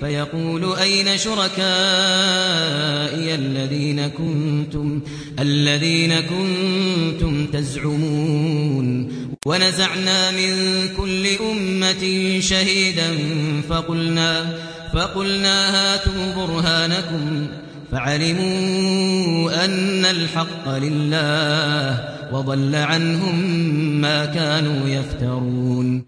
فيقول أين شركائي الذين كنتم الذين كنتم تزعمون ونزعنا من كل أمة شهيدا فقلنا فقلنا هاتوا برهانكم فعلموا أن الحق لله وضل عنهم ما كانوا يفترون